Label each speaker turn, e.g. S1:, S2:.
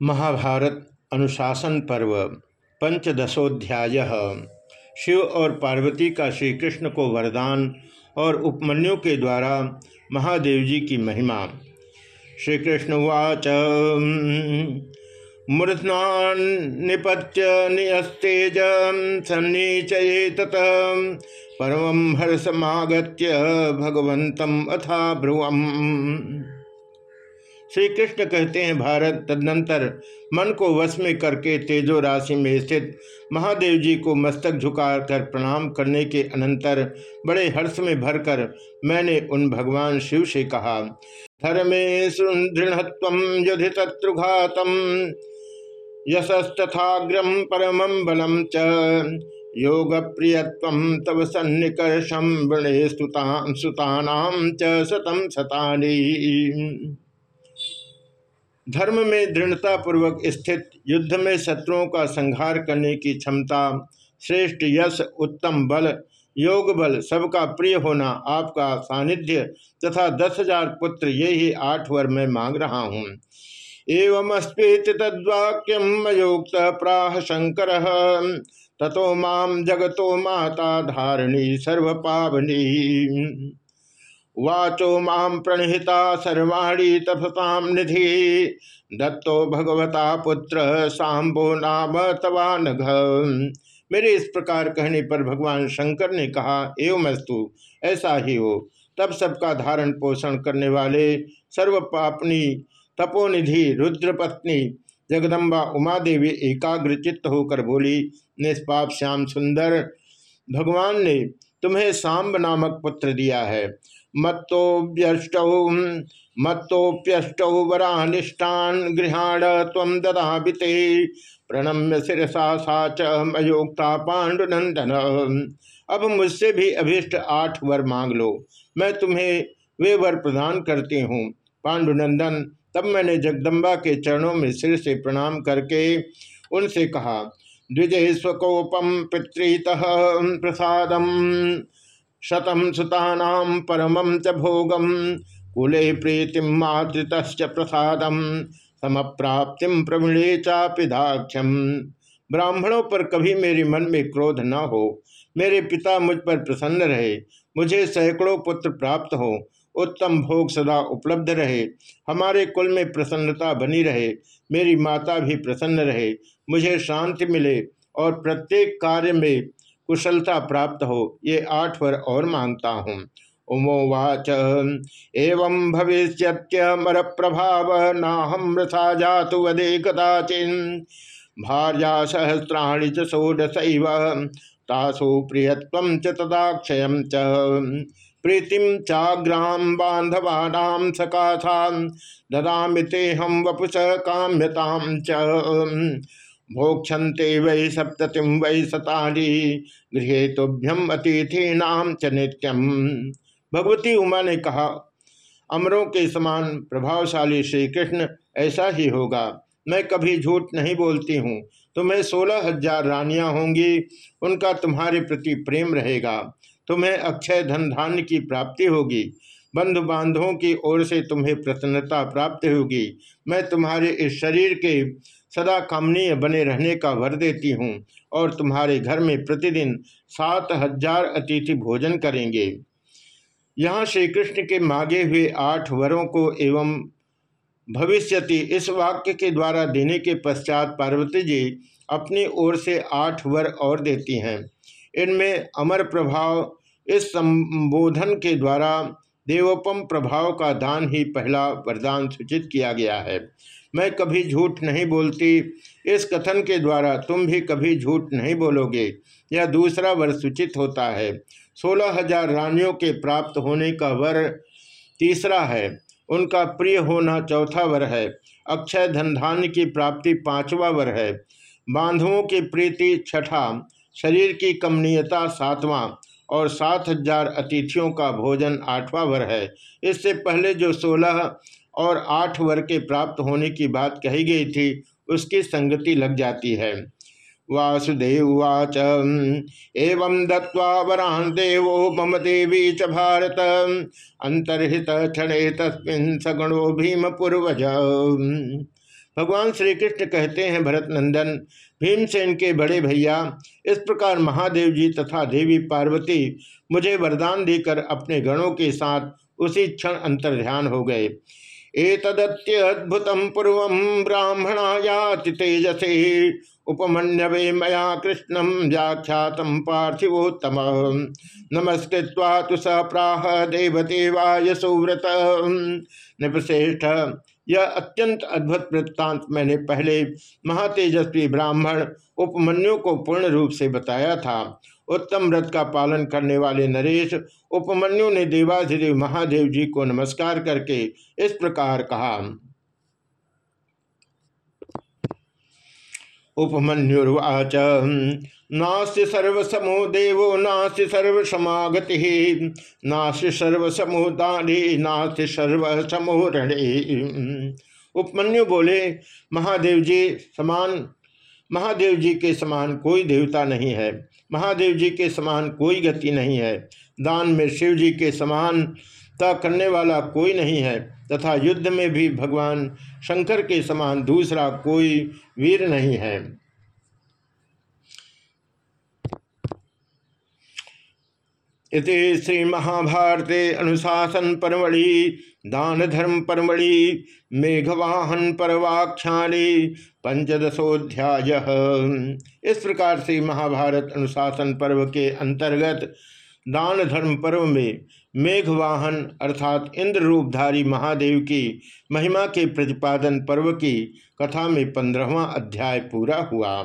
S1: महाभारत अनुशासन पर्व, पंचदशोध्याय। शिव और पार्वती का श्री कृष्ण को वरदान और उपमन्यु के द्वारा महादेव जी की महिमा। श्री कृष्ण वाच मूर्धना निपत्य निस्तेज सन्नीचये तत परम हर्षमागत्य भगवंतम अथा भ्रुवम श्री कृष्ण कहते हैं, भारत तदनंतर मन को वश में करके तेजो राशि में स्थित महादेव जी को मस्तक झुकाकर प्रणाम करने के अनंतर बड़े हर्ष में भरकर मैंने उन भगवान शिव से कहा, धर्मे दृढ़त्व युधि शत्रुघातम यशस्तथाग्रम परम बलम च योग प्रियत्व तव सन्निकर्षम वृणे सुता च शतम शतानी धर्म में दृढ़ता पूर्वक स्थित, युद्ध में शत्रुओं का संहार करने की क्षमता, श्रेष्ठ यश, उत्तम बल, योग बल सबका प्रिय होना आपका सानिध्य तथा दस हज़ार पुत्र ये ही आठ वर में मांग रहा हूँ। एवं अस्पीत तद्वाक्यम मयोक्त प्राह शंकर तथो माम जगतो माता धारणी सर्व पावनी वाचो माम प्रणहिता सर्वाणी तपसाम निधि। दत्तो भगवता पुत्र सांबो नाम तवान मेरे इस प्रकार कहने पर भगवान शंकर ने कहा, एवं अस्तु ऐसा ही हो। तब सबका धारण पोषण करने वाले सर्व पापनी, तपोनिधि, रुद्रपत्नी, जगदम्बा उमा देवी एकाग्र चित्त होकर बोली, निष्पाप श्याम सुंदर, भगवान ने तुम्हें सांब नामक पुत्र दिया है। मत्तोभ्यष्टौ मत्तोप्यष्टौ वरानिष्ठान गृहाण तम ददाते प्रणम्य शिरसा सा च मयोक्ता पांडुनंदन अब मुझसे भी अभिष्ट आठ वर मांग लो। मैं तुम्हें वे वर प्रदान करती हूँ। पांडुनंदन तब मैंने जगदम्बा के चरणों में सिर से प्रणाम करके उनसे कहा द्विजय स्वकोपम पितृत प्रसादम। शतम सुतानाम परमम च भोगम। कुले प्रीतिम मातृत प्रसादम। समप्राप्तिम प्रवीणे चापिदाख्यम ब्राह्मणों पर कभी मेरे मन में क्रोध न हो। मेरे पिता मुझ पर प्रसन्न रहे। मुझे सैकड़ों पुत्र प्राप्त हो। उत्तम भोग सदा उपलब्ध रहे। हमारे कुल में प्रसन्नता बनी रहे। मेरी माता भी प्रसन्न रहे। मुझे शांति मिले और प्रत्येक कार्य में कुशलता प्राप्त हो, ये आठ वर और मानता हूँ। उमोवाच, एवं भविष्यमर प्रभाव नाहम रथा जातु वदे कदाचिन। भार्या सहस्राणी च तासु प्रियत्व च तदाक्षय च। प्रीतिम चाग्राम बांधवानाम सकाशा ददा हम वपुष काम्यताम च। भोक्षंते वै सप्ततिम वै सतारी गृह तोभ्यम अतिथि नाम च नित्यम भगवती उमा ने कहा, अमरों के समान प्रभावशाली श्री कृष्ण ऐसा ही होगा। मैं कभी झूठ नहीं बोलती हूँ। तुम्हें सोलह हज़ार रानियाँ होंगी, उनका तुम्हारे प्रति प्रेम रहेगा। तुम्हें अक्षय धन धान्य की प्राप्ति होगी। बंधु बांधवों की ओर से तुम्हें प्रसन्नता प्राप्त होगी। मैं तुम्हारे इस शरीर के सदा कामनीय बने रहने का वर देती हूँ और तुम्हारे घर में प्रतिदिन सात हज़ार अतिथि भोजन करेंगे। यहाँ श्री कृष्ण के मांगे हुए आठ वरों को एवं भविष्यति। इस वाक्य के द्वारा देने के पश्चात पार्वती जी अपनी ओर से आठ वर और देती हैं। इनमें अमर प्रभाव इस संबोधन के द्वारा देवोपम प्रभाव का दान ही पहला वरदान सूचित किया गया है। मैं कभी झूठ नहीं बोलती। इस कथन के द्वारा तुम भी कभी झूठ नहीं बोलोगे। यह दूसरा वर सूचित होता है। सोलह हज़ार रानियों के प्राप्त होने का वर तीसरा है। उनका प्रिय होना चौथा वर है। अक्षय धन धान्य की प्राप्ति पांचवा वर है। बांधवों की प्रीति छठा, शरीर की कमनीयता सातवां और सात हज़ार अतिथियों का भोजन आठवां वर है। इससे पहले जो सोलह और आठ वर के प्राप्त होने की बात कही गई थी, उसकी संगति लग जाती है। वासुदेववाच एवं दत्वा वरान देवो मम देवी च भारत। अंतर्हित क्षणे तस्मिन् सगणो भीम पूर्वज भगवान श्री कृष्ण कहते हैं भरत नंदन भीमसेन के बड़े भैया, इस प्रकार महादेव जी तथा देवी पार्वती मुझे वरदान देकर अपने गणों के साथ उसी क्षण अंतर ध्यान हो गए। एतदत्यद्भुत पूर्व ब्राह्मणायाति तेजसे उपमन्यवे मया कृष्ण व्याख्यात पार्थिवोत्तम। नमस्कृत्वा तो स प्राह सुव्रत। नृपश्रेष्ठ यह अत्यंत अद्भुत वृत्तांत मैंने पहले महातेजस्वी ब्राह्मण उपमन्यु को पूर्ण रूप से बताया था। उत्तम व्रत का पालन करने वाले नरेश उपमन्यु ने देवाधिदेव महादेव जी को नमस्कार करके इस प्रकार कहा। उपमन्युर्वाच नास्ति सर्वसमो देवो नास्ति सर्वसमागति। नास्ति सर्वसमो दानी नास्ति सर्वसमो रणे। उपमन्यु बोले, महादेव जी समान, महादेव जी के समान कोई देवता नहीं है। महादेव जी के समान कोई गति नहीं है। दान में शिव जी के समान समानता करने वाला कोई नहीं है। तथा युद्ध में भी भगवान शंकर के समान दूसरा कोई वीर नहीं है। इति श्री महाभारते अनुशासन परमढ़ि दान धर्म परमढ़ि मेघवाहन परवाख्यानि पंचदशोध्याय। इस प्रकार से महाभारत अनुशासन पर्व के अंतर्गत दान धर्म पर्व में मेघवाहन अर्थात इंद्र रूपधारी महादेव की महिमा के प्रतिपादन पर्व की कथा में पंद्रहवा अध्याय पूरा हुआ।